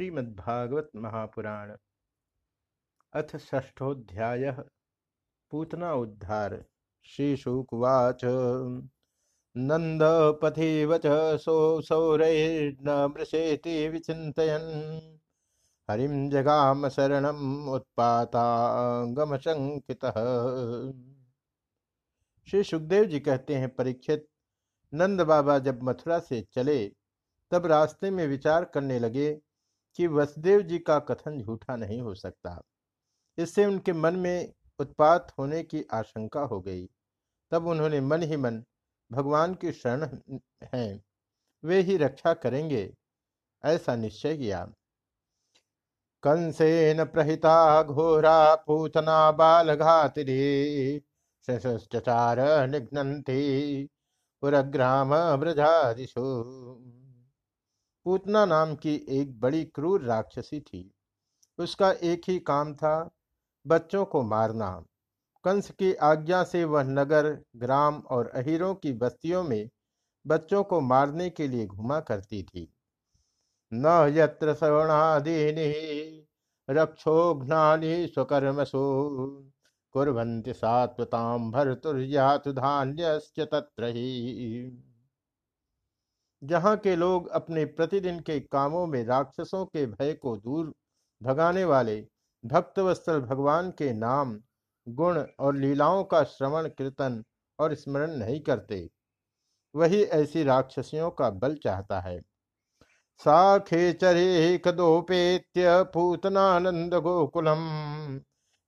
श्रीमद्भागवत महापुराण अथ ष्ठोध्याय पूतना उद्धार श्रीशुकुवाच। नन्दपथिव च सो सौरैर्न मृषेति विचिन्तयन्। हरिं जगाम शरणम् उत्पातांगमशंकितः श्री सुखदेव जी कहते हैं, परीक्षित, नंद बाबा जब मथुरा से चले, तब रास्ते में विचार करने लगे कि वसुदेव जी का कथन झूठा नहीं हो सकता। इससे उनके मन में उत्पात होने की आशंका हो गई। तब उन्होंने मन ही मन भगवान की शरण है, वे ही रक्षा करेंगे, ऐसा निश्चय किया। कंसेन प्रहिता घोरा पूतना बाल घातिरी सचार निघ्नती पुरग्राम पूतना नाम की एक बड़ी क्रूर राक्षसी थी। उसका एक ही काम था, बच्चों को मारना। कंस की आज्ञा से वह नगर, ग्राम और अहिरों की बस्तियों में बच्चों को मारने के लिए घुमा करती थी। न यत्र श्रवणादीनि रक्षोघ्नानि स्वकर्मसु, कुर्वन्ति सात्वतां भर्तुर्यातु धान्यश्च तत्र ही। जहाँ के लोग अपने प्रतिदिन के कामों में राक्षसों के भय को दूर भगाने वाले भक्तवत्सल भगवान के नाम, गुण और लीलाओं का श्रवण, कीर्तन और स्मरण नहीं करते। वही ऐसी राक्षसियों का बल चाहता है। सा खेचरे कदोपेत्य पूतनानंद गोकुलम,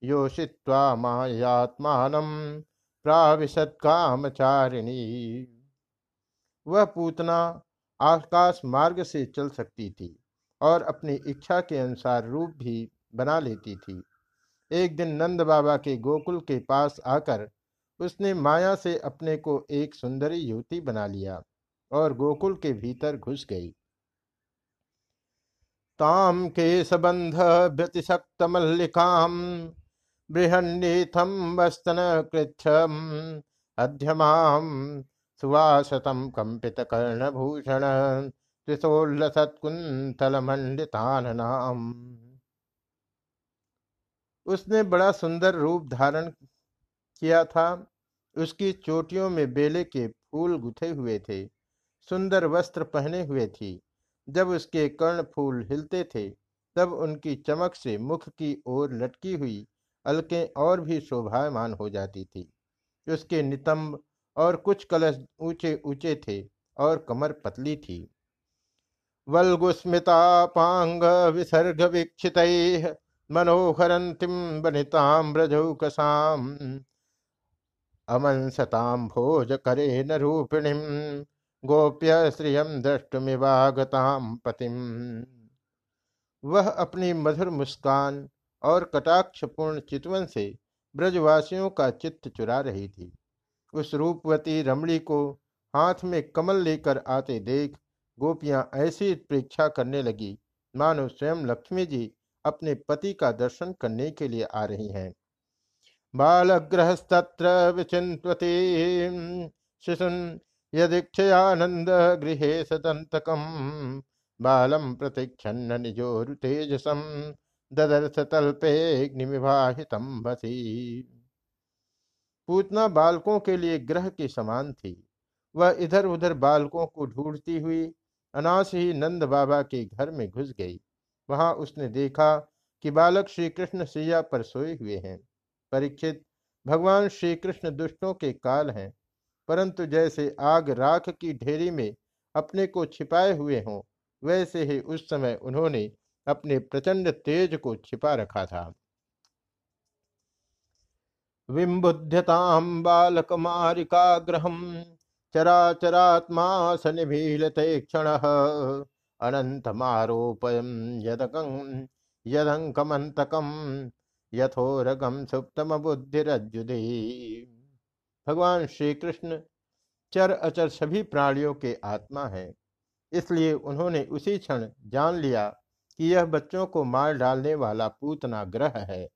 योषित्वा मायात्मान प्राविशत कामचारिणी। वह पूतना आकाश मार्ग से चल सकती थी और अपनी इच्छा के अनुसार रूप भी बना लेती थी। एक दिन नंद बाबा के गोकुल के पास आकर उसने माया से अपने को एक सुंदरी युवती बना लिया और गोकुल के भीतर घुस गई। ताम के सबंध व्यतिशक्त मल्लिकाम, बृहन्नीथम वस्तन कृच्छम अध्यमाम सुवासतम कंपित कर्णभूषण त्रिशोल्लसत्कुंतलमंडिताननाम उसने बड़ा सुंदर रूप धारण किया था। उसकी चोटियों में बेले के फूल गुथे हुए थे, सुंदर वस्त्र पहने हुए थी। जब उसके कर्ण फूल हिलते थे, तब उनकी चमक से मुख की ओर लटकी हुई अलकें और भी शोभायमान हो जाती थी। उसके नितंब और कुछ कलश ऊँचे ऊँचे थे और कमर पतली थी। वल्गुस्मिता पांग विसर्ग वीक्षित मनोहरंतिम ब्रजौकसाम अमंसताम भोज करे न रूपिणीम गोप्य श्रियम दृष्टुमिवागताम पतिम। वह अपनी मधुर मुस्कान और कटाक्षपूर्ण चितवन से ब्रजवासियों का चित्त चुरा रही थी। उस रूपवती रमणी को हाथ में कमल लेकर आते देख गोपियाँ ऐसी प्रेक्षा करने लगी। मानो स्वयं लक्ष्मी जी अपने पति का दर्शन करने के लिए आ रही हैं। बालग्रहस्तत्र विचिन्वती शिशुन यदीक्षयानंद गृह सदंतकम बालम प्रतीक्षन्न निजोरुतेजसम ददर्श तल्पेग्निविवाहितम भसी पूतना बालकों के लिए ग्रह के समान थी। वह इधर उधर बालकों को ढूंढती हुई अनास ही नंद बाबा के घर में घुस गई। वहाँ उसने देखा कि बालक श्री कृष्ण सैया पर सोए हुए हैं। परीक्षित, भगवान श्री कृष्ण दुष्टों के काल हैं, परंतु जैसे आग राख की ढेरी में अपने को छिपाए हुए हों, वैसे ही उस समय उन्होंने अपने प्रचंड तेज को छिपा रखा था। विम्बुध्यतां बालकमारिकाग्रहं चराचरात्मा स निभीलते क्षणः। अनन्तमारोपयं यदकं यदङ्कमन्तकं यथोरगम सुप्तम बुद्धिरज्जुदे भगवान श्री कृष्ण चर अचर सभी प्राणियों के आत्मा है। इसलिए उन्होंने उसी क्षण जान लिया कि यह बच्चों को मार डालने वाला पूतना ग्रह है।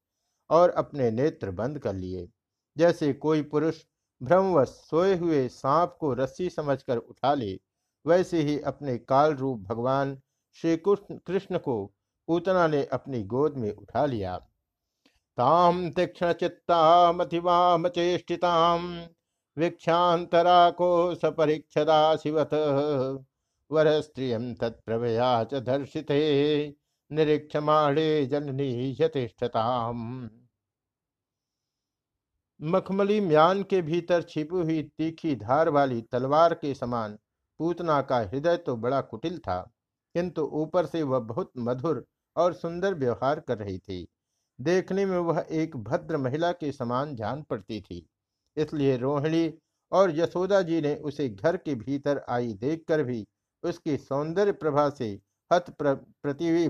और अपने नेत्र बंद कर लिए। जैसे कोई पुरुष भ्रमवश सोए हुए सांप को रस्सी समझकर उठा ले, वैसे ही अपने काल रूप भगवान श्री कृष्ण को पूतना ने अपनी गोद में उठा लिया। ताम तीक्षण चित्तामतिवाम चेष्टिताम वीक्षांतरा को सपरीक्षदा शिवत। वर स्त्रियम तत्प्रभया च दर्शिते। निरीक्षमाणे जननी यतिष्ठताम मखमली म्यान के भीतर छिपी हुई तीखी धार वाली तलवार के समान पूतना का हृदय तो बड़ा कुटिल था किंतु ऊपर से वह बहुत मधुर और सुंदर व्यवहार कर रही थी। देखने में वह एक भद्र महिला के समान जान पड़ती थी इसलिए रोहिणी और यशोदा जी ने उसे घर के भीतर आई देखकर भी उसकी सौंदर्य प्रभा से हत प्र, प्रति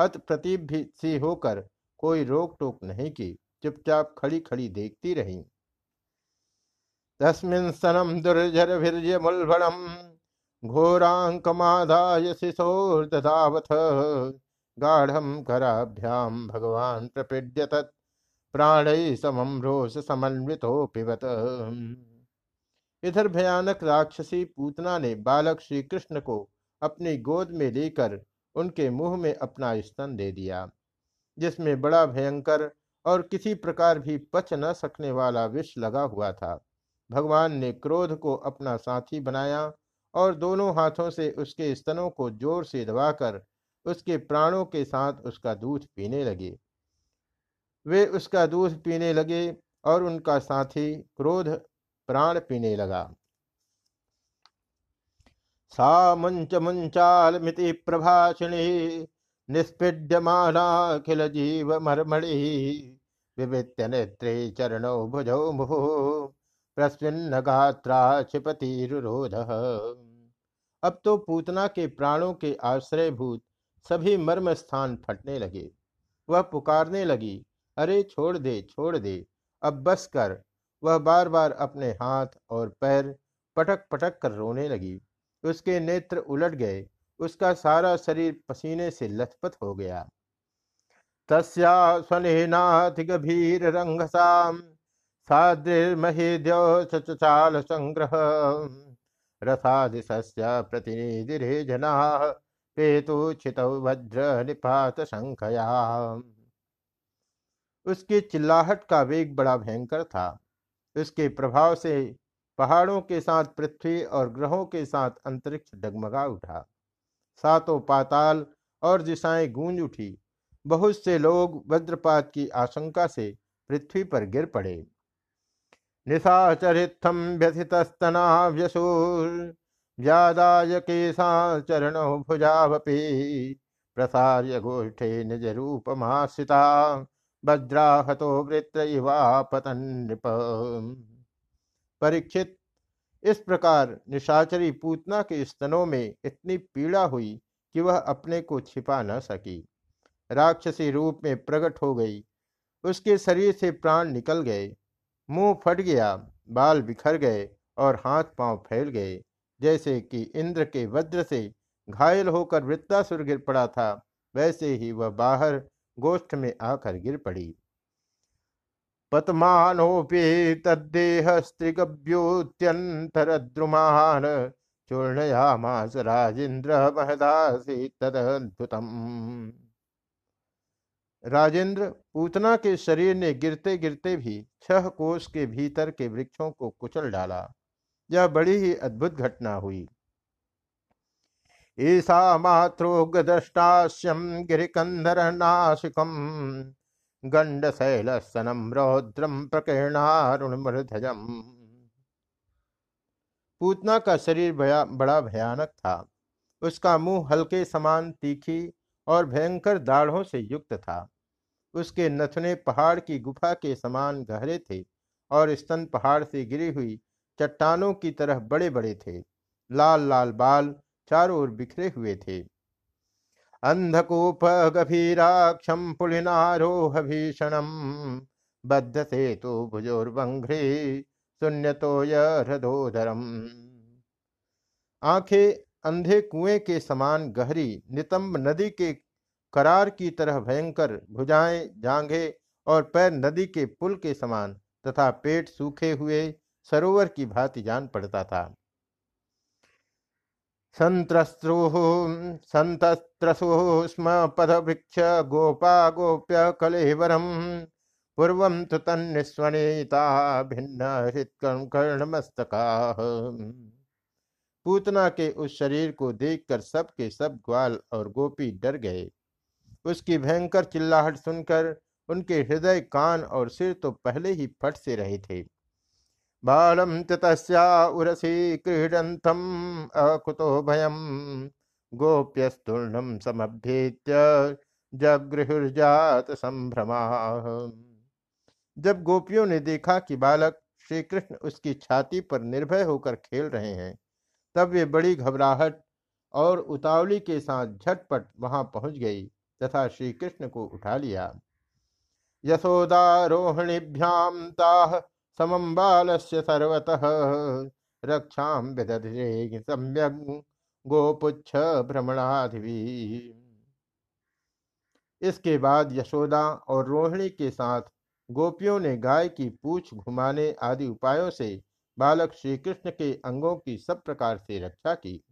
हत प्रतीप सी होकर कोई रोक टोक नहीं की, चुपचाप खड़ी खड़ी देखती रही। तस्मिन् सनम दुर्जर वीर्य मुलभणम गाढ़ भगवान प्रपीड्य प्राण समम रोष समन्वितो पिबत इधर भयानक राक्षसी पूतना ने बालक श्री कृष्ण को अपनी गोद में लेकर उनके मुँह में अपना स्तन दे दिया, जिसमें बड़ा भयंकर और किसी प्रकार भी पच न सकने वाला विष लगा हुआ था। भगवान ने क्रोध को अपना साथी बनाया और दोनों हाथों से उसके स्तनों को ज़ोर से दबाकर उसके प्राणों के साथ उसका दूध पीने लगे। वे उसका दूध पीने लगे और उनका साथी क्रोध प्राण पीने लगा। सा मुंच मुंचाल मिति प्रभाषिणी निष्पीड्यमानाखिल जीव मर्मणि विवित्य नेत्रे चरणौ भुजौ मुहु प्रस्विन्न गात्रा क्षिपतिरुरोध अब तो पूतना के प्राणों के आश्रयभूत सभी मर्म स्थान फटने लगे। वह पुकारने लगी, अरे छोड़ दे छोड़ दे, अब बस कर। वह बार बार अपने हाथ और पैर पटक पटक कर रोने लगी। उसके नेत्र उलट गए। उसका सारा शरीर पसीने से लथपथ हो गया। तस्या स्वनेनाथ गभीर रंगसाम सादृर्महेद्योचाल संग्रह। रथादिशस्य प्रतिनिधि जना, पेतु छित भद्र निपात संखया उसकी चिल्लाहट का वेग बड़ा भयंकर था। उसके प्रभाव से पहाड़ों के साथ पृथ्वी और ग्रहों के साथ अंतरिक्ष डगमगा उठा। सातों पाताल और दिशाएँ गूंज उठी। बहुत से लोग वज्रपात की आशंका से पृथ्वी पर गिर पड़े। निशाचरित्थम व्यथितस्तना व्यसूर व्यादाय भुजावपी, प्रसार्य गोष्ठे निज रूप मासिता वज्राहतो वृत्र पतन नृप परीक्षित। इस प्रकार निशाचरी पूतना के स्तनों में इतनी पीड़ा हुई कि वह अपने को छिपा न सकी। राक्षसी रूप में प्रकट हो गई। उसके शरीर से प्राण निकल गए। मुँह फट गया, बाल बिखर गए और हाथ पाँव फैल गए, जैसे कि इंद्र के वज्र से घायल होकर वृत्तासुर गिर पड़ा था, वैसे ही वह बाहर गोष्ठ में आकर गिर पड़ी। पतमानोपि तद्देहस्त्रिगभ्योत्यन्तरद्रुमान् चूर्णयामास राजेन्द्र महदासी तदद्भुतम। राजेंद्र पूतना के शरीर ने गिरते गिरते भी छह कोष के भीतर के वृक्षों को कुचल डाला। यह बड़ी ही अद्भुत घटना हुई। ईसा मातृगदष्टास्यम गिरिकंदर नाशिकम। गंडशैलसनम रौद्रम प्रकीर्णारुणमृधजम। पूतना का शरीर भया, बड़ा भयानक था। उसका मुँह हल्के समान तीखी और भयंकर दाढ़ों से युक्त था। उसके नथने पहाड़ की गुफा के समान गहरे थे और स्तन पहाड़ से गिरी हुई चट्टानों की तरह बड़े बड़े थे। लाल लाल बाल चारों ओर बिखरे हुए थे। अंधकूप गभीराक्षम पुलिनारोह भीषणम बद्ध से तो भुजोर्वघ्रे शून्य तो यधोधरम आँखें अंधे कुएँ के समान गहरी, नितंब नदी के करार की तरह भयंकर भुजाएँ जांघे और पैर नदी के पुल के समान तथा पेट सूखे हुए सरोवर की भांति जान पड़ता था। संत्रस्रुः सन्तस्त्रसुः स्म पदभिक्ष गोपा गोप्य कलेवरम। पूर्व तो तन्निस्वनीता भिन्न कर्णमस्तका पूतना के उस शरीर को देखकर सब के सब ग्वाल और गोपी डर गए। उसकी भयंकर चिल्लाहट सुनकर उनके हृदय कान और सिर तो पहले ही फट से रहे थे। बालम तस्या उरसी क्रीडंतम अकुतो भयम। गोप्यस्तूर्णम समभ्येत्य जगृहुर्जात संभ्रमा। जब गोपियों ने देखा कि बालक श्री कृष्ण उसकी छाती पर निर्भय होकर खेल रहे हैं, तब वे बड़ी घबराहट और उतावली के साथ झटपट वहाँ पहुँच गई तथा श्री कृष्ण को उठा लिया। यशोदारोहिणीभ्याम ताह समम बालस्य सर्वतः। रक्षा विदधे सम्यक गोपुच्छ भ्रमणाधिवी। इसके बाद यशोदा और रोहिणी के साथ गोपियों ने गाय की पूछ घुमाने आदि उपायों से बालक श्री कृष्ण के अंगों की सब प्रकार से रक्षा की।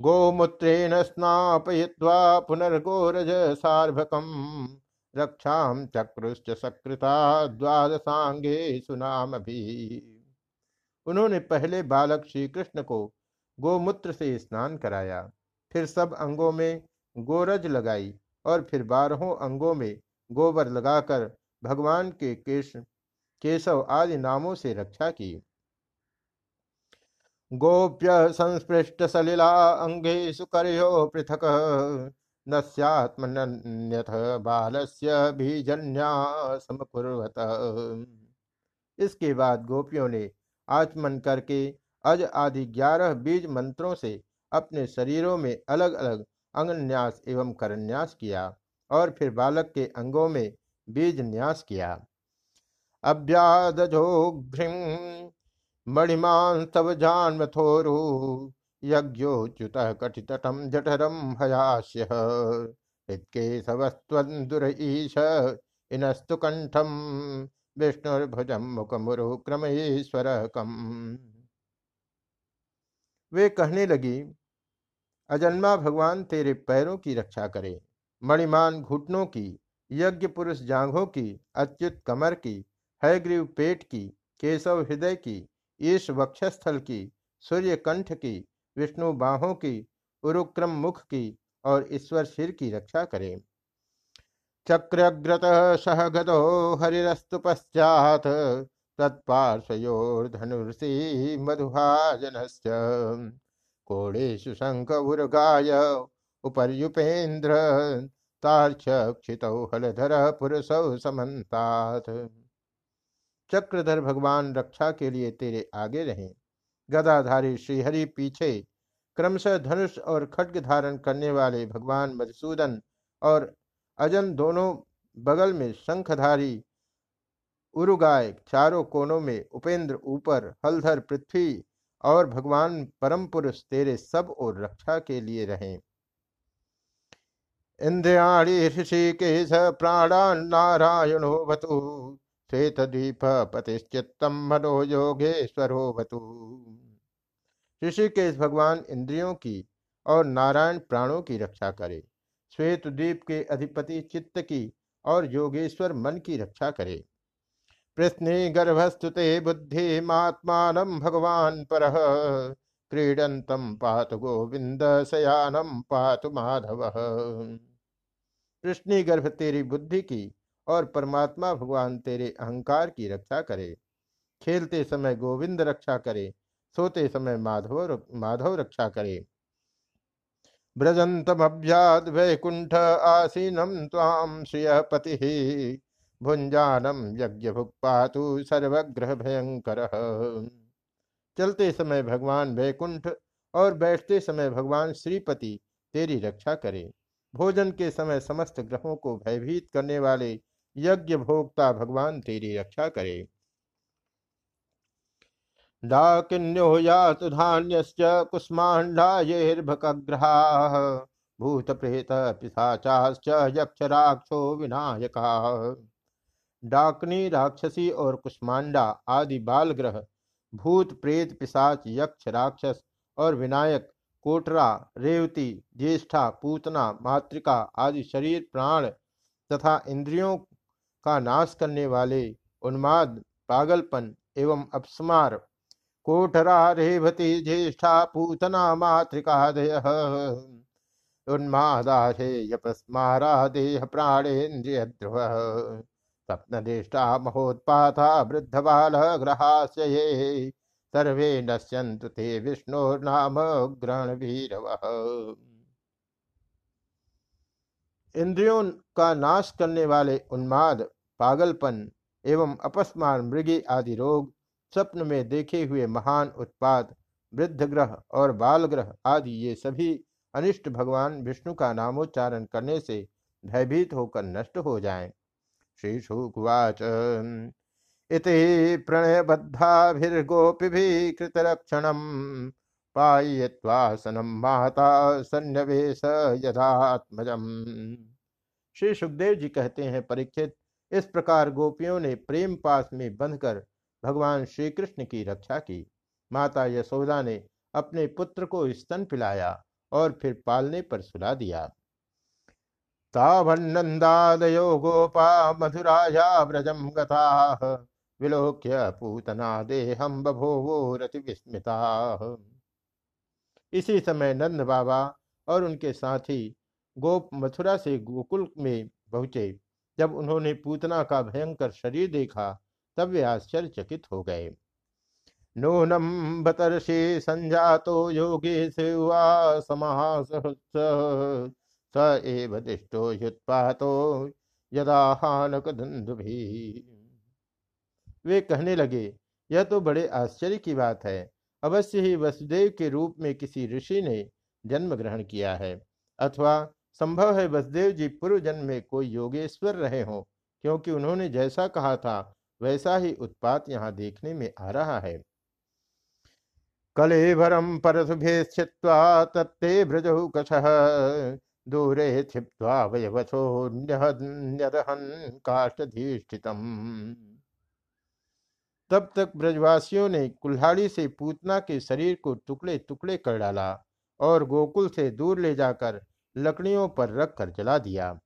गोमूत्रेण स्नापय्वा पुनर्गोरज सार्भकम। रक्षा चक्रुश्च सकृता द्वादशांगे सुनाम भी उन्होंने पहले बालक श्री कृष्ण को गोमूत्र से स्नान कराया, फिर सब अंगों में गोरज लगाई और फिर बारहों अंगों में गोबर लगाकर भगवान के केश, केशव आदि नामों से रक्षा की। गोप्य संस्पृष्ट सलिला अंगे सुकर्यो पृथक। नस्यात्मन्यथ बालस्य बीजन्या समकुर्वत इसके बाद गोपियों ने आचमन करके अज आदि ग्यारह बीज मंत्रों से अपने शरीरों में अलग अलग अंगन्यास एवं करन्यास किया और फिर बालक के अंगों में बीज न्यास किया। अभ्यादोघ्रिम मणिमान तव जानमथोरु यज्ञोच्युत कटितटम जठरम हयास्य हृत्केशवस्त्वन्दुरईश इनस्तु कंठम विष्णुर्भुजम मुखमुरु क्रमेश्वर कम वे कहने लगी, अजन्मा भगवान तेरे पैरों की रक्षा करे, मणिमान घुटनों की, यज्ञ पुरुष जांघों की, अच्युत कमर की हयग्रीव पेट की, केशव हृदय की, ईश वक्षस्थल की, सूर्य कंठ की विष्णु बाहों की, उरुक्रम मुख की और ईश्वर शिर की रक्षा करे। चक्रग्रत सह गदो हरिस्तु पश्चात तत्पार्श्वयोर्धनुषी मधुभाजन कोड़ेशु शंख उर्गाय, उपर्युपेन्द्र तार्क्षित हलधर पुरुषौ समन्तात। चक्रधर भगवान रक्षा के लिए तेरे आगे रहें। गदाधारी श्रीहरि पीछे। क्रमशः धनुष और खड्ग धारण करने वाले भगवान मधुसूदन और अजन दोनों बगल में शंखधारी उरुगाय चारों कोनों में उपेंद्र ऊपर, हलधर पृथ्वी और भगवान परम पुरुष तेरे सब और रक्षा के लिए रहें। इंद्रियाणी ऋषिकेश प्राणान नारायणो भतु श्वेतदीप पतिश्चित्तम मनो योगेश्वरो भतु ऋषिकेश भगवान इंद्रियों की और नारायण प्राणों की रक्षा करे। श्वेत द्वीप के अधिपति चित्त की और योगेश्वर मन की रक्षा करे। प्रश्ने गर्भस्तुते बुद्धि महात्मान भगवान पर। क्रीडंतम पात गोविंद शयानम पात माधव। कृष्णी गर्भ तेरी बुद्धि की और परमात्मा भगवान तेरे अहंकार की रक्षा करे। खेलते समय गोविंद रक्षा करे, सोते समय माधव माधव रक्षा करे। ब्रजंतमभ्याद वैकुंठ आसीनम ताम श्रिय पति। भुंजानम यज्ञ पातु सर्वग्रह भयंकर चलते समय भगवान वैकुंठ और बैठते समय भगवान श्रीपति तेरी रक्षा करे। भोजन के समय समस्त ग्रहों को भयभीत करने वाले यज्ञ भोक्ता भगवान तेरी रक्षा करे। डाकिन्यो यात धान्यश्च भूत प्रेत पिशाचाश्च यक्ष राक्षो विनायका। डाकनी, राक्षसी और कुष्मांडा आदि बाल ग्रह भूत, प्रेत, पिशाच, यक्ष, राक्षस और विनायक, कोटरा, रेवती, ज्येष्ठा, पूतना, मातृका आदि शरीर, प्राण तथा इंद्रियों का नाश करने वाले उन्माद, पागलपन एवं अपस्मार। कोठरा रेवती ज्येष्ठा पूतना उन्मादाशेयपस्मारा देह। प्राणेन्द्रिय ध्रुव। स्वप्नदेष्टा महोत्पाता वृद्ध बाल ग्रहाशये सर्वे ते इंद्रियों का नाश करने वाले उन्माद पागलपन एवं अपस्मान मृगी आदि रोग स्वप्न में देखे हुए महान उत्पाद वृद्ध ग्रह और बाल ग्रह आदि, ये सभी अनिष्ट भगवान विष्णु का नामोच्चारण करने से भयभीत होकर नष्ट हो जाएँ। श्री शुकुवाच इति प्रणयबद्धाभिर्गोपि कृतलक्षणम पाय्यवासनम माता सन्निवेश यथात्मजम श्री सुखदेव जी कहते हैं, परीक्षित इस प्रकार गोपियों ने प्रेम पास में बंधकर भगवान श्री कृष्ण की रक्षा की। माता यशोदा ने अपने पुत्र को स्तन पिलाया और फिर पालने पर सुला दिया। तावन्नंदादयो गोपा मधुराया व्रजम गता, विलोक्य पूतना देहम बभोवो रति विस्मिता। इसी समय नंद बाबा और उनके साथी गोप मथुरा से गोकुल में पहुँचे। जब उन्होंने पूतना का भयंकर शरीर देखा, तब वे आश्चर्यचकित हो गए। नूनम बतर्षि संजातो योगे सेवा समास स एव दिष्टो युत्पातो यदा हानक भी वे कहने लगे, यह तो बड़े आश्चर्य की बात है। अवश्य ही वसुदेव के रूप में किसी ऋषि ने जन्म ग्रहण किया है, अथवा संभव है वसुदेव जी पूर्व जन्म में कोई योगेश्वर रहे हों, क्योंकि उन्होंने जैसा कहा था, वैसा ही उत्पात यहाँ देखने में आ रहा है। कलेभरम परशुभे स्थित्वा तत्ते ब्रजहु कछ दूरे तब तक ब्रजवासियों ने कुल्हाड़ी से पूतना के शरीर को टुकड़े टुकड़े कर डाला और गोकुल से दूर ले जाकर लकड़ियों पर रखकर जला दिया।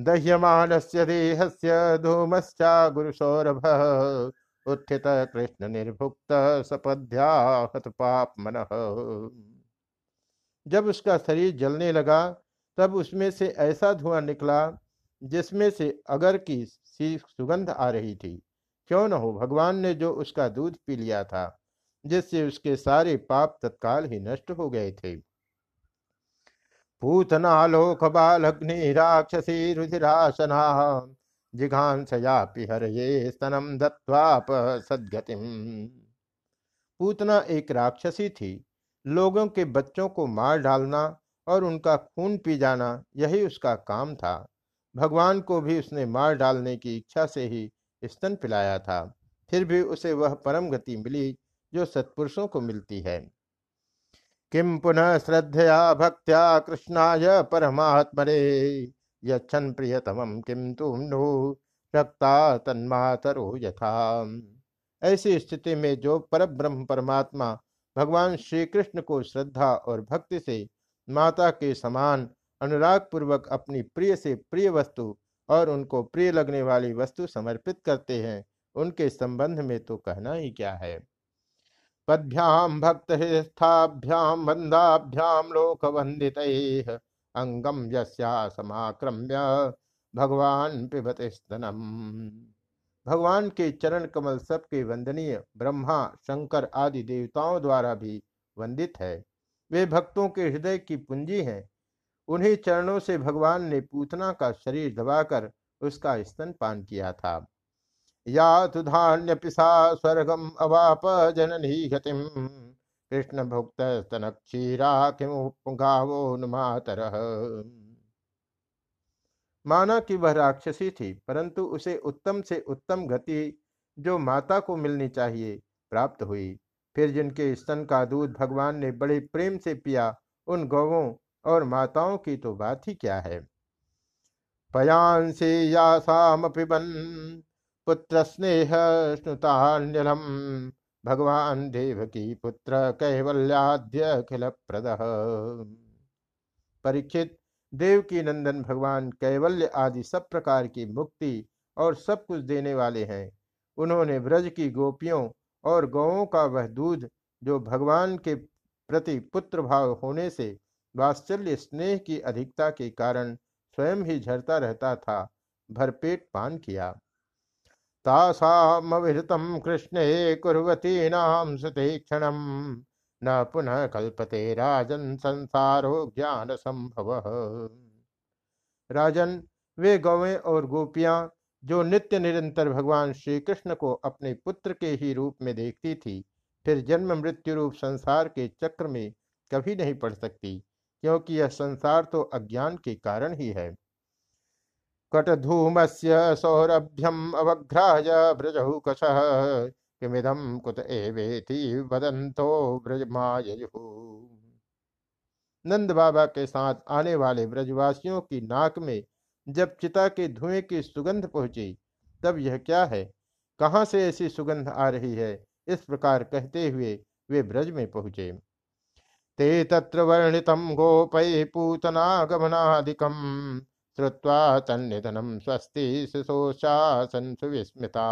दह्यमान देहस्य धूमश्चा गुरुसौरभ उत्थित कृष्ण निर्भुक्त सपध्याहत पाप मन। जब उसका शरीर जलने लगा, तब उसमें से ऐसा धुआँ निकला, जिसमें से अगर की सी सुगंध आ रही थी। क्यों न हो, भगवान ने जो उसका दूध पी लिया था, जिससे उसके सारे पाप तत्काल ही नष्ट हो गए थे। पूतनालोक बालग्नि राक्षसी रुधिरासना जिघांसया पिहर ये स्तनम दत्वाप सदगतिम। पूतना एक राक्षसी थी। लोगों के बच्चों को मार डालना और उनका खून पी जाना यही उसका काम था। भगवान को भी उसने मार डालने की इच्छा से ही स्तन पिलाया था। फिर भी उसे वह परम गति मिली जो सत्पुरुषों को मिलती है। किम पुनः श्रद्धया भक्त्या कृष्णाय परमात्मरे यछन प्रियतमम किम तुम नु? रक्ता तन्मातरो यथा। ऐसी स्थिति में जो पर ब्रह्म परमात्मा भगवान श्री कृष्ण को श्रद्धा और भक्ति से माता के समान अनुराग पूर्वक अपनी प्रिय से प्रिय वस्तु और उनको प्रिय लगने वाली वस्तु समर्पित करते हैं, उनके संबंध में तो कहना ही क्या है? पद्भ्याम भक्त स्थाभ्याम बंधाभ्याम लोक वंदित अंगम यमाक्रम्य भगवान पिबत स्तनम भगवान के चरण कमल सबके वंदनीय ब्रह्मा, शंकर आदि देवताओं द्वारा भी वंदित है। वे भक्तों के हृदय की पूंजी हैं। उन्हीं चरणों से भगवान ने पूतना का शरीर दबाकर उसका स्तन पान किया था। या तु धान्य पिसा स्वर्गम अवाप जननी गतिम कृष्ण भुक्त स्तन क्षीरा किमुगावो नुमातर। माना कि वह राक्षसी थी, परंतु उसे उत्तम से उत्तम गति जो माता को मिलनी चाहिए प्राप्त हुई। फिर जिनके स्तन का दूध भगवान ने बड़े प्रेम से पिया, उन गौवों और माताओं की तो बात ही क्या है? पयांसी या साम पिबन पुत्र स्नेह स्नुतान्यलम भगवान देव की पुत्र कैवल्याद्य अखिल प्रद परीक्षित देव की नंदन भगवान कैवल्य आदि सब प्रकार की मुक्ति और सब कुछ देने वाले हैं। उन्होंने ब्रज की गोपियों और गौों का वह दूध, जो भगवान के प्रति पुत्र भाव होने से वात्सल्य स्नेह की अधिकता के कारण स्वयं ही झरता रहता था, भरपेट पान किया। तासामविहृतम कृष्णे कुर्वती नाम क्षण न पुनः कल्पते राजन संसारो ज्ञान संभव राजन, वे गौवें और गोपियाँ, जो नित्य निरंतर भगवान श्री कृष्ण को अपने पुत्र के ही रूप में देखती थी, फिर जन्म मृत्यु रूप संसार के चक्र में कभी नहीं पड़ सकती, क्योंकि यह संसार तो अज्ञान के कारण ही है। कटधूम से सौरभ्यम अवघ्राज ब्रजहु कश। किमिदम कुत एवेति वदंतो ब्रजमायु नंद बाबा के साथ आने वाले ब्रजवासियों की नाक में जब चिता के धुएँ की सुगंध पहुँची, तब यह क्या है? कहाँ से ऐसी सुगंध आ रही है? इस प्रकार कहते हुए वे ब्रज में पहुँचे। ते तत्र वर्णितम गोपय पूतनागमनादिकम। श्रुवा तन्निधनम स्वस्ति शिशोशासन सुविस्मिता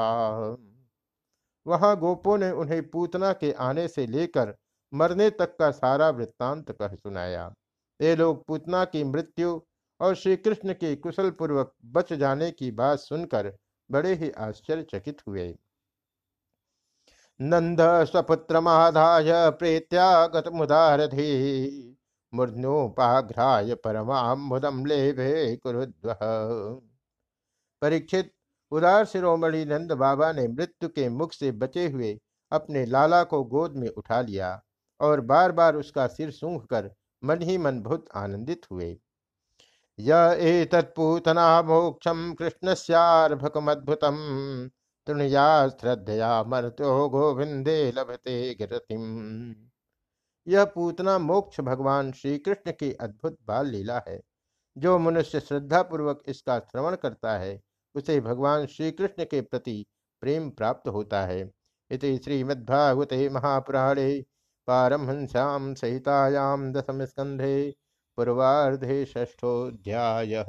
वहाँ गोपों ने उन्हें पूतना के आने से लेकर मरने तक का सारा वृत्तांत कह सुनाया। ये लोग पूतना की मृत्यु और श्री कृष्ण के कुशल पूर्वक बच जाने की बात सुनकर बड़े ही आश्चर्यचकित हुए। नंद स्वपुत्र माधाय प्रेत्यागत मुदारधि। मूर्धनोपाघ्राय परमाम मुदम परीक्षित, उदार शिरोमणि नंद बाबा ने मृत्यु के मुख से बचे हुए अपने लाला को गोद में उठा लिया और बार बार उसका सिर सूंघ कर मन ही मन बहुत आनंदित हुए। ये तत्पूतना मोक्षम कृष्णस्यार्भकमद्भुतम तृणया श्रद्धया मर्त्यो गोविंदे लभते गिरतिम। यह पूतना मोक्ष भगवान श्री कृष्ण की अद्भुत बाल लीला है। जो मनुष्य श्रद्धा पूर्वक इसका श्रवण करता है, उसे भगवान श्री कृष्ण के प्रति प्रेम प्राप्त होता है। इति श्रीमद्भागवते महापुराणे पारमहंस्याम सहितायाम दशम स्कंधे पूर्वाधे षष्ठोध्याय